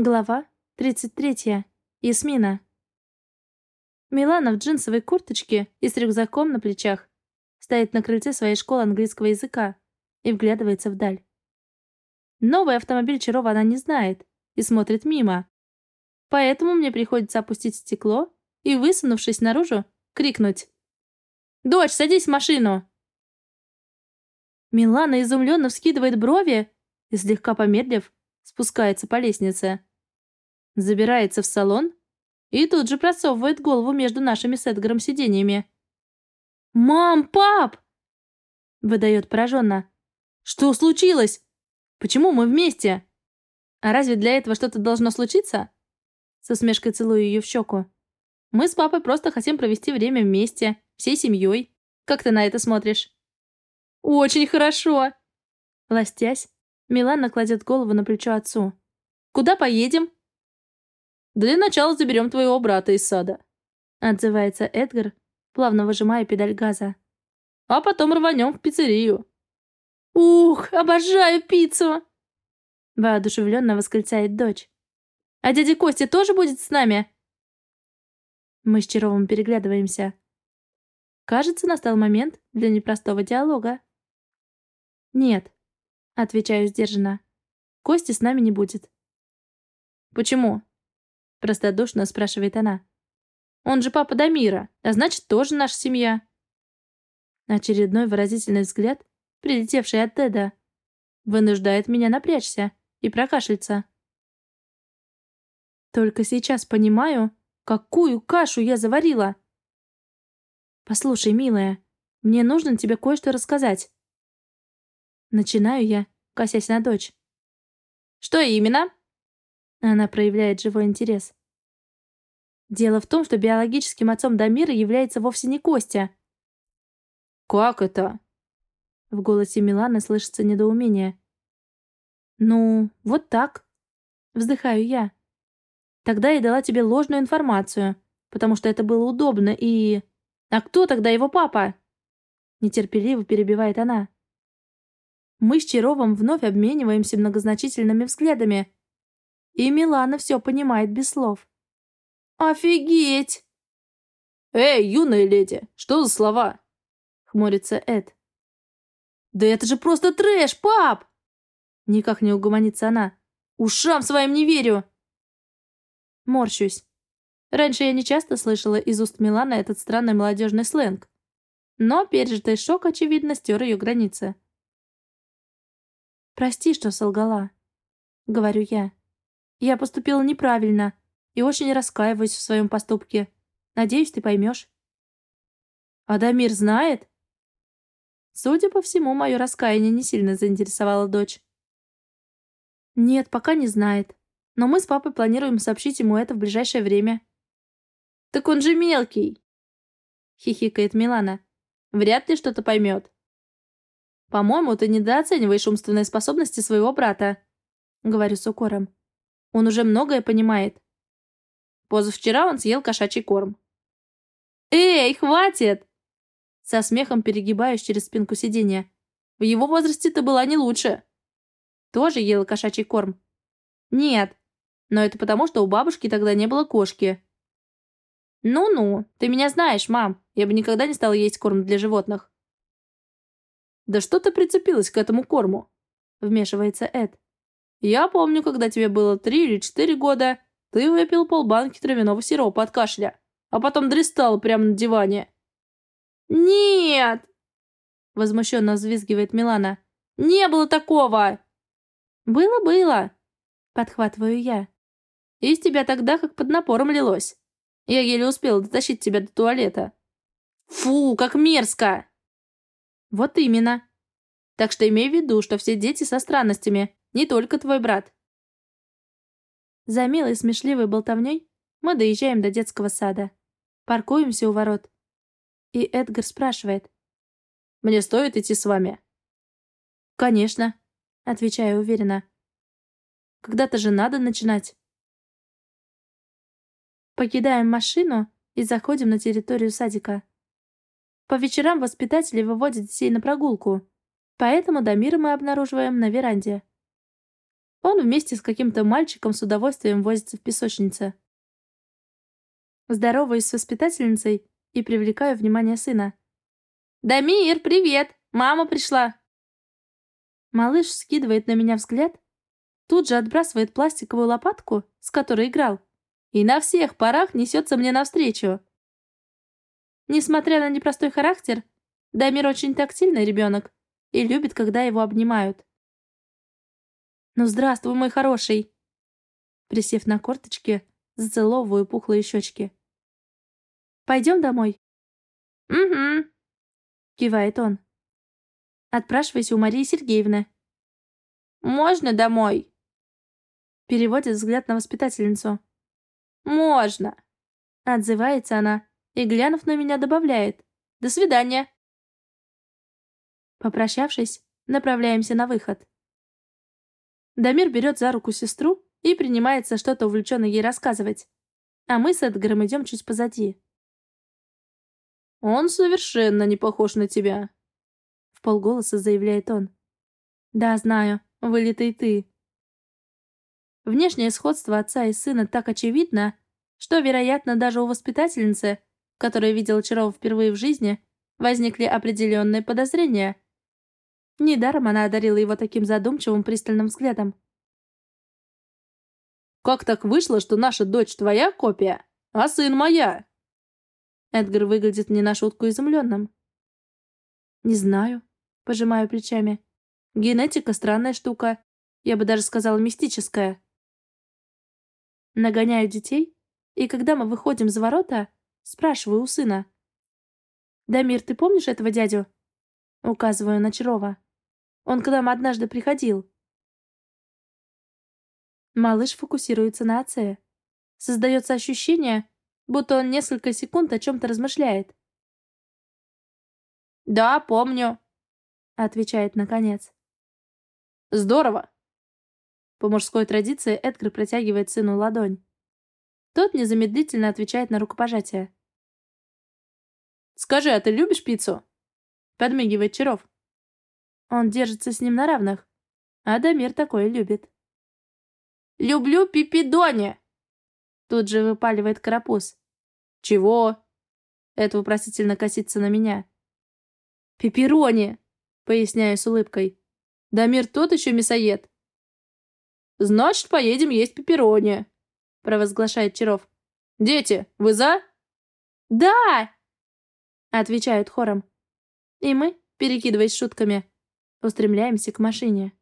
Глава 33. Ясмина. Милана в джинсовой курточке и с рюкзаком на плечах стоит на крыльце своей школы английского языка и вглядывается вдаль. Новый автомобиль Чарова она не знает и смотрит мимо. Поэтому мне приходится опустить стекло и, высунувшись наружу, крикнуть. «Дочь, садись в машину!» Милана изумленно вскидывает брови и, слегка помедлив, спускается по лестнице забирается в салон и тут же просовывает голову между нашими с Эдгаром сиденьями. «Мам, пап!» выдает пораженно. «Что случилось? Почему мы вместе? А разве для этого что-то должно случиться?» С усмешкой целую ее в щеку. «Мы с папой просто хотим провести время вместе, всей семьей. Как ты на это смотришь?» «Очень хорошо!» Ластясь, Милана кладет голову на плечо отцу. «Куда поедем?» Для начала заберем твоего брата из сада», — отзывается Эдгар, плавно выжимая педаль газа. «А потом рванем в пиццерию». «Ух, обожаю пиццу!» Воодушевленно восклицает дочь. «А дядя Костя тоже будет с нами?» Мы с Чаровым переглядываемся. Кажется, настал момент для непростого диалога. «Нет», — отвечаю сдержанно. «Кости с нами не будет». «Почему?» Простодушно спрашивает она. Он же папа Дамира, а значит, тоже наша семья. Очередной выразительный взгляд, прилетевший от Теда, вынуждает меня напрячься и прокашляться. Только сейчас понимаю, какую кашу я заварила. Послушай, милая, мне нужно тебе кое-что рассказать. Начинаю я, косясь на дочь. Что именно? Она проявляет живой интерес. Дело в том, что биологическим отцом Дамира является вовсе не Костя. «Как это?» В голосе Миланы слышится недоумение. «Ну, вот так», — вздыхаю я. «Тогда я дала тебе ложную информацию, потому что это было удобно и...» «А кто тогда его папа?» Нетерпеливо перебивает она. Мы с Чаровым вновь обмениваемся многозначительными взглядами. И Милана все понимает без слов. «Офигеть!» «Эй, юная леди, что за слова?» — хмурится Эд. «Да это же просто трэш, пап!» Никак не угомонится она. «Ушам своим не верю!» Морщусь. Раньше я не часто слышала из уст Милана этот странный молодежный сленг. Но пережитый шок, очевидно, стер ее границы. «Прости, что солгала», — говорю я. Я поступила неправильно и очень раскаиваюсь в своем поступке. Надеюсь, ты поймешь. Адамир знает? Судя по всему, мое раскаяние не сильно заинтересовало дочь. Нет, пока не знает. Но мы с папой планируем сообщить ему это в ближайшее время. Так он же мелкий! Хихикает Милана. Вряд ли что-то поймет. По-моему, ты недооцениваешь умственные способности своего брата. Говорю с укором. Он уже многое понимает. Позавчера он съел кошачий корм. «Эй, хватит!» Со смехом перегибаюсь через спинку сиденья. В его возрасте ты была не лучше. Тоже ела кошачий корм? Нет. Но это потому, что у бабушки тогда не было кошки. Ну-ну, ты меня знаешь, мам. Я бы никогда не стала есть корм для животных. Да что ты прицепилась к этому корму? Вмешивается Эд. Я помню, когда тебе было три или четыре года, ты выпил полбанки травяного сиропа от кашля, а потом дристал прямо на диване. «Нет!» — возмущенно взвизгивает Милана. «Не было такого!» «Было-было!» — подхватываю я. «Из тебя тогда как под напором лилось. Я еле успела дотащить тебя до туалета». «Фу, как мерзко!» «Вот именно. Так что имей в виду, что все дети со странностями, не только твой брат. За милой смешливой болтовней мы доезжаем до детского сада. Паркуемся у ворот. И Эдгар спрашивает. «Мне стоит идти с вами?» «Конечно», — отвечаю уверенно. «Когда-то же надо начинать». Покидаем машину и заходим на территорию садика. По вечерам воспитатели выводят детей на прогулку, поэтому Дамира мы обнаруживаем на веранде. Он вместе с каким-то мальчиком с удовольствием возится в песочнице. Здороваюсь с воспитательницей и привлекаю внимание сына. «Дамир, привет! Мама пришла!» Малыш скидывает на меня взгляд, тут же отбрасывает пластиковую лопатку, с которой играл, и на всех парах несется мне навстречу. Несмотря на непростой характер, Дамир очень тактильный ребенок и любит, когда его обнимают. «Ну, здравствуй, мой хороший!» Присев на корточки, зацеловываю пухлые щечки. «Пойдем домой?» «Угу», — кивает он. «Отпрашивайся у Марии Сергеевны». «Можно домой?» Переводит взгляд на воспитательницу. «Можно», — отзывается она и, глянув на меня, добавляет. «До свидания». Попрощавшись, направляемся на выход. Дамир берет за руку сестру и принимается что-то увлеченно ей рассказывать, а мы с Эдгаром идем чуть позади. «Он совершенно не похож на тебя», — в полголоса заявляет он. «Да, знаю, вылитый ты». Внешнее сходство отца и сына так очевидно, что, вероятно, даже у воспитательницы, которая видела Чарова впервые в жизни, возникли определенные подозрения — Недаром она одарила его таким задумчивым пристальным взглядом. «Как так вышло, что наша дочь твоя копия, а сын моя?» Эдгар выглядит не на шутку изумленным. «Не знаю», — пожимаю плечами. «Генетика — странная штука. Я бы даже сказала мистическая». Нагоняю детей, и когда мы выходим за ворота, спрашиваю у сына. «Дамир, ты помнишь этого дядю?» Указываю на Чарова. Он к нам однажды приходил. Малыш фокусируется на отце. Создается ощущение, будто он несколько секунд о чем-то размышляет. «Да, помню», — отвечает наконец. «Здорово!» По мужской традиции Эдгар протягивает сыну ладонь. Тот незамедлительно отвечает на рукопожатие. «Скажи, а ты любишь пиццу?» Подмигивает Чаров. Он держится с ним на равных. А Дамир такое любит. «Люблю Пипидони!» Тут же выпаливает карапуз. «Чего?» Это вопросительно косится на меня. «Пепперони!» Поясняю с улыбкой. «Дамир тот еще мясоед!» «Значит, поедем есть пепперони!» Провозглашает Чаров. «Дети, вы за?» «Да!» Отвечают хором. И мы, перекидываясь шутками, устремляемся к машине.